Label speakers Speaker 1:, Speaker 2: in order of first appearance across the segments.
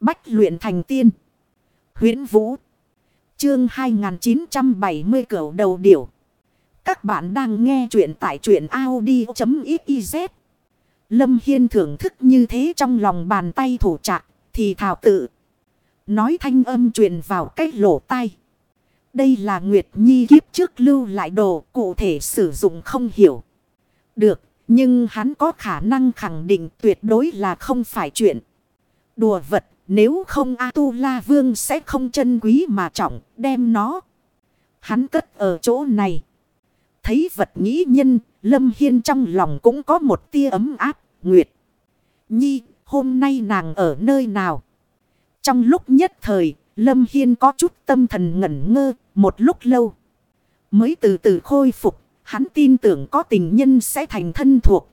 Speaker 1: Bách luyện thành tiên. huyễn Vũ. Chương 2970 cửu đầu điểu. Các bạn đang nghe truyện tại truyện Audi.xyz. Lâm Hiên thưởng thức như thế trong lòng bàn tay thủ trạc thì thảo tự. Nói thanh âm truyền vào cách lỗ tai. Đây là Nguyệt Nhi kiếp trước lưu lại đồ cụ thể sử dụng không hiểu. Được, nhưng hắn có khả năng khẳng định tuyệt đối là không phải chuyện. Đùa vật, nếu không A-tu-la vương sẽ không chân quý mà trọng, đem nó. Hắn cất ở chỗ này. Thấy vật nghĩ nhân, Lâm Hiên trong lòng cũng có một tia ấm áp, Nguyệt. Nhi, hôm nay nàng ở nơi nào? Trong lúc nhất thời, Lâm Hiên có chút tâm thần ngẩn ngơ, một lúc lâu. Mới từ từ khôi phục, hắn tin tưởng có tình nhân sẽ thành thân thuộc.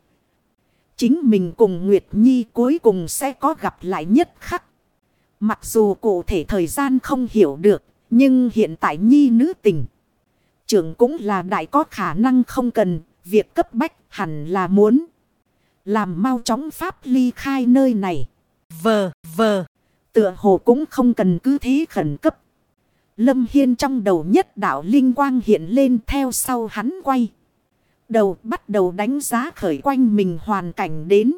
Speaker 1: Chính mình cùng Nguyệt Nhi cuối cùng sẽ có gặp lại nhất khắc. Mặc dù cụ thể thời gian không hiểu được, nhưng hiện tại Nhi nữ tình. Trưởng cũng là đại có khả năng không cần, việc cấp bách hẳn là muốn. Làm mau chóng pháp ly khai nơi này. Vờ, vờ. Tựa hồ cũng không cần cứ thế khẩn cấp. Lâm Hiên trong đầu nhất đạo linh quang hiện lên theo sau hắn quay. Đầu bắt đầu đánh giá khởi quanh mình hoàn cảnh đến.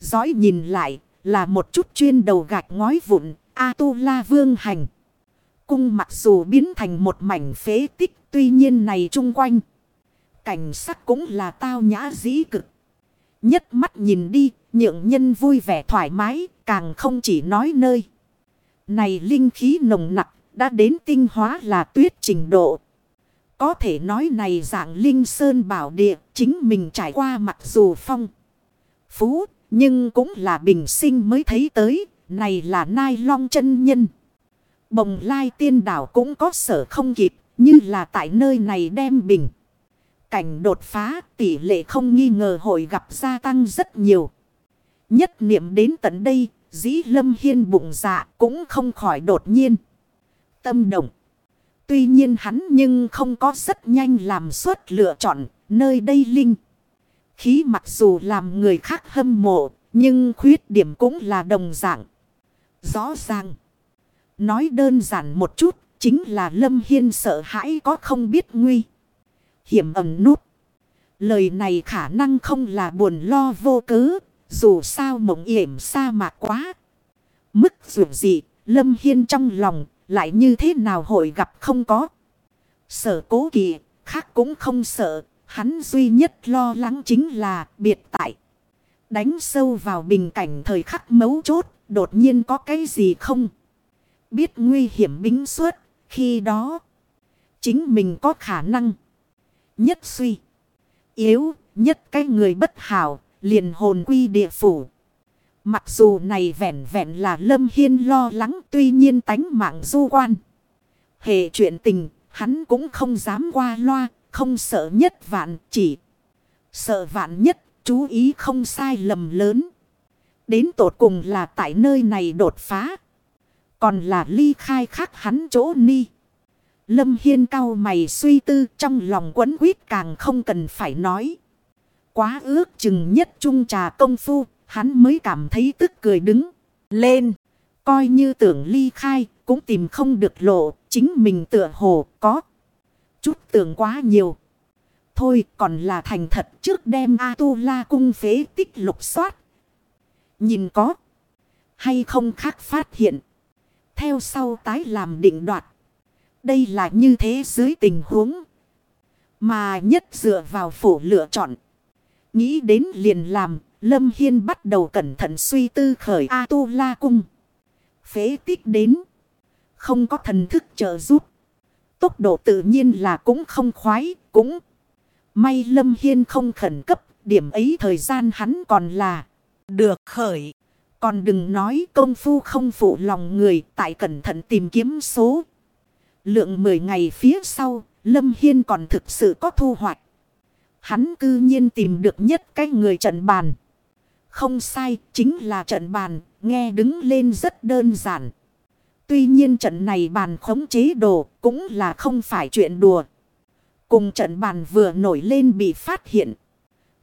Speaker 1: Giói nhìn lại là một chút chuyên đầu gạch ngói vụn A-tu-la vương hành. Cung mặc dù biến thành một mảnh phế tích tuy nhiên này chung quanh. Cảnh sắc cũng là tao nhã dĩ cực. Nhất mắt nhìn đi, nhượng nhân vui vẻ thoải mái, càng không chỉ nói nơi. Này linh khí nồng nặc, đã đến tinh hóa là tuyết trình độ. Có thể nói này dạng linh sơn bảo địa, chính mình trải qua mặc dù phong. Phú, nhưng cũng là bình sinh mới thấy tới, này là nai long chân nhân. Bồng lai tiên đảo cũng có sở không kịp, như là tại nơi này đem bình. Cảnh đột phá tỷ lệ không nghi ngờ hội gặp gia tăng rất nhiều. Nhất niệm đến tận đây, dĩ lâm hiên bụng dạ cũng không khỏi đột nhiên. Tâm động. Tuy nhiên hắn nhưng không có rất nhanh làm suốt lựa chọn nơi đây linh. Khí mặc dù làm người khác hâm mộ, nhưng khuyết điểm cũng là đồng dạng. Rõ ràng. Nói đơn giản một chút, chính là Lâm Hiên sợ hãi có không biết nguy hiểm ẩn nút. Lời này khả năng không là buồn lo vô cớ, dù sao mộng yểm sa mạc quá. Mức dù gì, Lâm Hiên trong lòng lại như thế nào hội gặp không có. Sợ cố kỳ, khác cũng không sợ, hắn duy nhất lo lắng chính là biệt tại. Đánh sâu vào bình cảnh thời khắc mấu chốt, đột nhiên có cái gì không? Biết nguy hiểm bính suốt, khi đó chính mình có khả năng nhất suy. Yếu, nhất cái người bất hảo, liền hồn quy địa phủ. Mặc dù này vẹn vẹn là lâm hiên lo lắng tuy nhiên tánh mạng du quan. Hệ chuyện tình, hắn cũng không dám qua loa, không sợ nhất vạn chỉ. Sợ vạn nhất, chú ý không sai lầm lớn. Đến tột cùng là tại nơi này đột phá. Còn là ly khai khác hắn chỗ ni. Lâm Hiên cao mày suy tư trong lòng quấn quýt càng không cần phải nói. Quá ước chừng nhất trung trà công phu, hắn mới cảm thấy tức cười đứng lên. Coi như tưởng ly khai, cũng tìm không được lộ, chính mình tựa hồ có. Chút tưởng quá nhiều. Thôi, còn là thành thật trước đem A-tu-la cung phế tích lục soát. Nhìn có hay không khác phát hiện. Theo sau tái làm định đoạt. Đây là như thế dưới tình huống. Mà nhất dựa vào phổ lựa chọn. Nghĩ đến liền làm. Lâm Hiên bắt đầu cẩn thận suy tư khởi A-tu-la cung. Phế tích đến. Không có thần thức trợ giúp. Tốc độ tự nhiên là cũng không khoái. Cũng may Lâm Hiên không khẩn cấp. Điểm ấy thời gian hắn còn là được khởi. Còn đừng nói công phu không phụ lòng người tại cẩn thận tìm kiếm số Lượng 10 ngày phía sau, Lâm Hiên còn thực sự có thu hoạch. Hắn cư nhiên tìm được nhất cái người trận bàn. Không sai, chính là trận bàn, nghe đứng lên rất đơn giản. Tuy nhiên trận này bàn khống chế đồ cũng là không phải chuyện đùa. Cùng trận bàn vừa nổi lên bị phát hiện.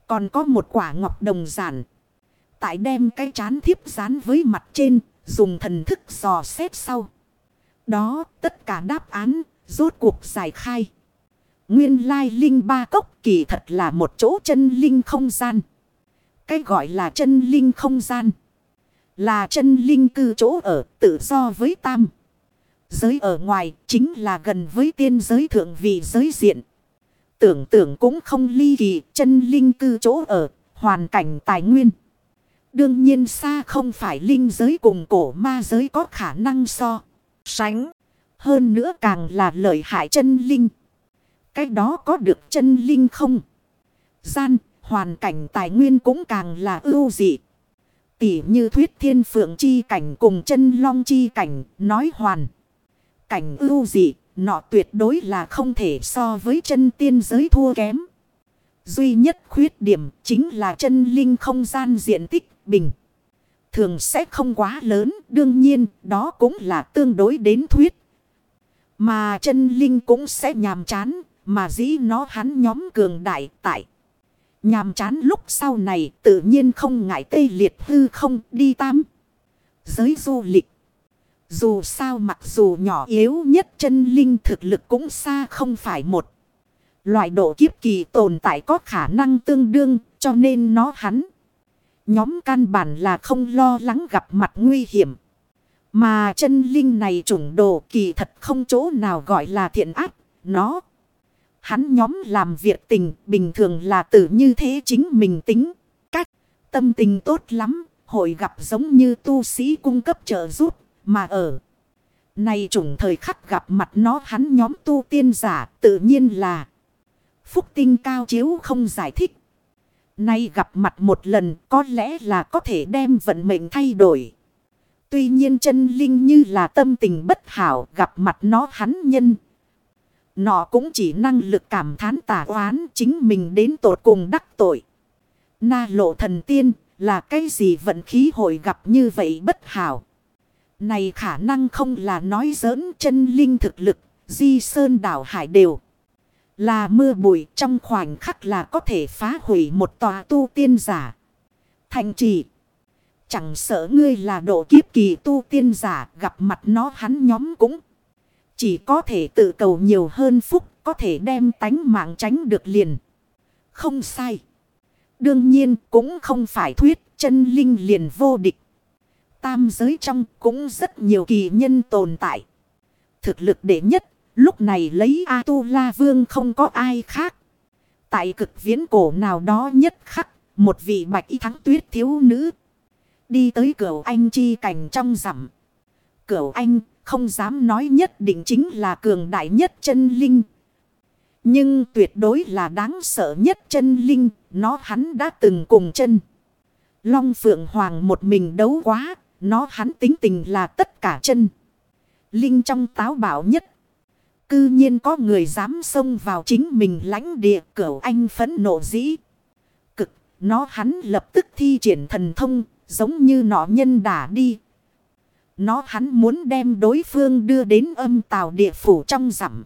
Speaker 1: Còn có một quả ngọc đồng giản. Tại đem cái chán thiếp dán với mặt trên, Dùng thần thức dò xét sau. Đó tất cả đáp án rốt cuộc giải khai. Nguyên lai linh ba cốc kỳ thật là một chỗ chân linh không gian. Cái gọi là chân linh không gian. Là chân linh cư chỗ ở tự do với tam. Giới ở ngoài chính là gần với tiên giới thượng vị giới diện. Tưởng tượng cũng không ly kỳ chân linh cư chỗ ở, hoàn cảnh tài nguyên. Đương nhiên xa không phải linh giới cùng cổ ma giới có khả năng so. Sánh. Hơn nữa càng là lợi hại chân linh. Cái đó có được chân linh không? Gian, hoàn cảnh tài nguyên cũng càng là ưu dị. Tỉ như thuyết thiên phượng chi cảnh cùng chân long chi cảnh, nói hoàn. Cảnh ưu dị, nọ tuyệt đối là không thể so với chân tiên giới thua kém. Duy nhất khuyết điểm chính là chân linh không gian diện tích bình. Thường sẽ không quá lớn, đương nhiên đó cũng là tương đối đến thuyết. Mà chân linh cũng sẽ nhàm chán, mà dĩ nó hắn nhóm cường đại tại. Nhàm chán lúc sau này tự nhiên không ngại tê liệt hư không đi tam. Giới du lịch. Dù sao mặc dù nhỏ yếu nhất chân linh thực lực cũng xa không phải một. Loại độ kiếp kỳ tồn tại có khả năng tương đương, cho nên nó hắn. Nhóm căn bản là không lo lắng gặp mặt nguy hiểm. Mà chân linh này trùng đồ kỳ thật không chỗ nào gọi là thiện ác. Nó. Hắn nhóm làm việc tình, bình thường là tự như thế chính mình tính. Cách, tâm tình tốt lắm. Hội gặp giống như tu sĩ cung cấp trợ giúp. Mà ở. Này chủng thời khắc gặp mặt nó hắn nhóm tu tiên giả, tự nhiên là. Phúc tinh cao chiếu không giải thích. Nay gặp mặt một lần, có lẽ là có thể đem vận mệnh thay đổi. Tuy nhiên chân linh như là tâm tình bất hảo, gặp mặt nó hắn nhân. Nó cũng chỉ năng lực cảm thán tả oán chính mình đến tột cùng đắc tội. Na lộ thần tiên là cái gì vận khí hội gặp như vậy bất hảo. Này khả năng không là nói giỡn chân linh thực lực, di sơn đảo hải đều. Là mưa bụi trong khoảnh khắc là có thể phá hủy một tòa tu tiên giả. Thành trì. Chẳng sợ ngươi là độ kiếp kỳ tu tiên giả gặp mặt nó hắn nhóm cũng. Chỉ có thể tự cầu nhiều hơn phúc, có thể đem tánh mạng tránh được liền. Không sai. Đương nhiên, cũng không phải thuyết, chân linh liền vô địch. Tam giới trong cũng rất nhiều kỳ nhân tồn tại. Thực lực đệ nhất, Lúc này lấy A-tu-la vương không có ai khác. Tại cực viễn cổ nào đó nhất khắc. Một vị bạch y thắng tuyết thiếu nữ. Đi tới cửa anh chi cảnh trong rằm. Cửa anh không dám nói nhất định chính là cường đại nhất chân linh. Nhưng tuyệt đối là đáng sợ nhất chân linh. Nó hắn đã từng cùng chân. Long Phượng Hoàng một mình đấu quá. Nó hắn tính tình là tất cả chân. Linh trong táo bảo nhất Cư nhiên có người dám xông vào chính mình lãnh địa cửu anh phấn nộ dĩ. Cực, nó hắn lập tức thi triển thần thông, giống như nọ nhân đả đi. Nó hắn muốn đem đối phương đưa đến âm tào địa phủ trong rằm.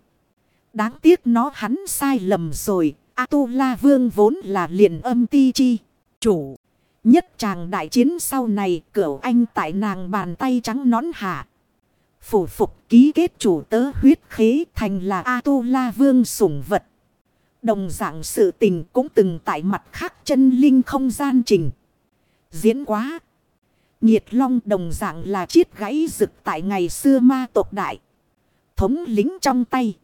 Speaker 1: Đáng tiếc nó hắn sai lầm rồi. A-tu-la vương vốn là liền âm ti chi. Chủ. Nhất chàng đại chiến sau này, cửu anh tại nàng bàn tay trắng nón hạ. Phủ phục ký kết chủ tớ huyết khế thành là A-tu-la vương sủng vật. Đồng dạng sự tình cũng từng tại mặt khác chân linh không gian trình. Diễn quá. Nhiệt long đồng dạng là chiết gãy rực tại ngày xưa ma tộc đại. Thống lính trong tay.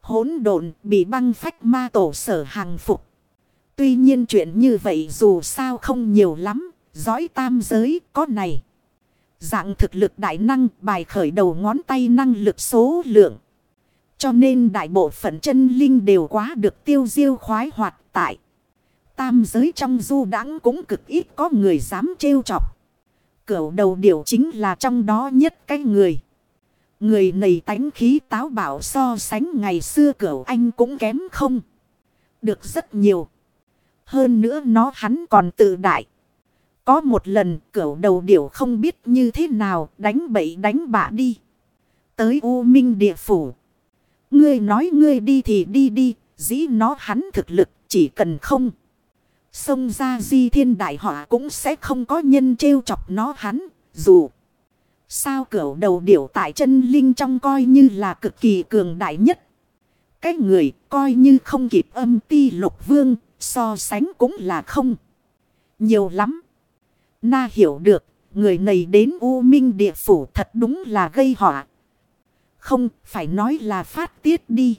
Speaker 1: Hốn độn bị băng phách ma tổ sở hàng phục. Tuy nhiên chuyện như vậy dù sao không nhiều lắm. Giói tam giới có này. Dạng thực lực đại năng, bài khởi đầu ngón tay năng lực số lượng. Cho nên đại bộ phận chân linh đều quá được tiêu diêu khoái hoạt tại. Tam giới trong du đãng cũng cực ít có người dám trêu chọc. Cửu đầu điểu chính là trong đó nhất cái người. Người này tánh khí táo bảo so sánh ngày xưa cửu anh cũng kém không. Được rất nhiều. Hơn nữa nó hắn còn tự đại. Có một lần cửu đầu điểu không biết như thế nào đánh bậy đánh bạ đi. Tới U Minh địa phủ. Ngươi nói ngươi đi thì đi đi. Dĩ nó hắn thực lực chỉ cần không. Xông ra di thiên đại họa cũng sẽ không có nhân trêu chọc nó hắn. Dù Sao cửu đầu điểu tại chân linh trong coi như là cực kỳ cường đại nhất. Cái người coi như không kịp âm ti lục vương, so sánh cũng là không. Nhiều lắm. Na hiểu được, người này đến U Minh địa phủ thật đúng là gây họa. Không, phải nói là phát tiết đi.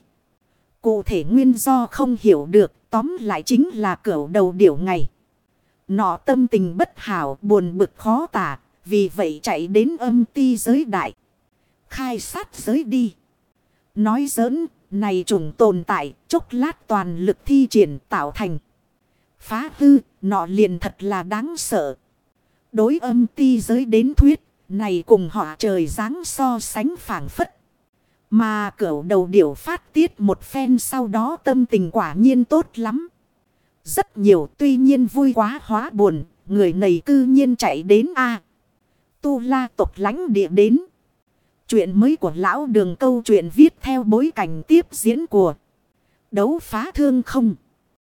Speaker 1: Cụ thể nguyên do không hiểu được, tóm lại chính là cửu đầu điểu ngày. Nọ tâm tình bất hảo, buồn bực khó tả, vì vậy chạy đến âm ti giới đại. Khai sát giới đi. Nói giỡn, này trùng tồn tại, chốc lát toàn lực thi triển tạo thành. Phá hư, nọ liền thật là đáng sợ. Đối âm ti giới đến thuyết, này cùng họ trời dáng so sánh phản phất. Mà cửu đầu điểu phát tiết một phen sau đó tâm tình quả nhiên tốt lắm. Rất nhiều tuy nhiên vui quá hóa buồn, người này cư nhiên chạy đến A. Tu la tộc lánh địa đến. Chuyện mới của lão đường câu chuyện viết theo bối cảnh tiếp diễn của đấu phá thương không.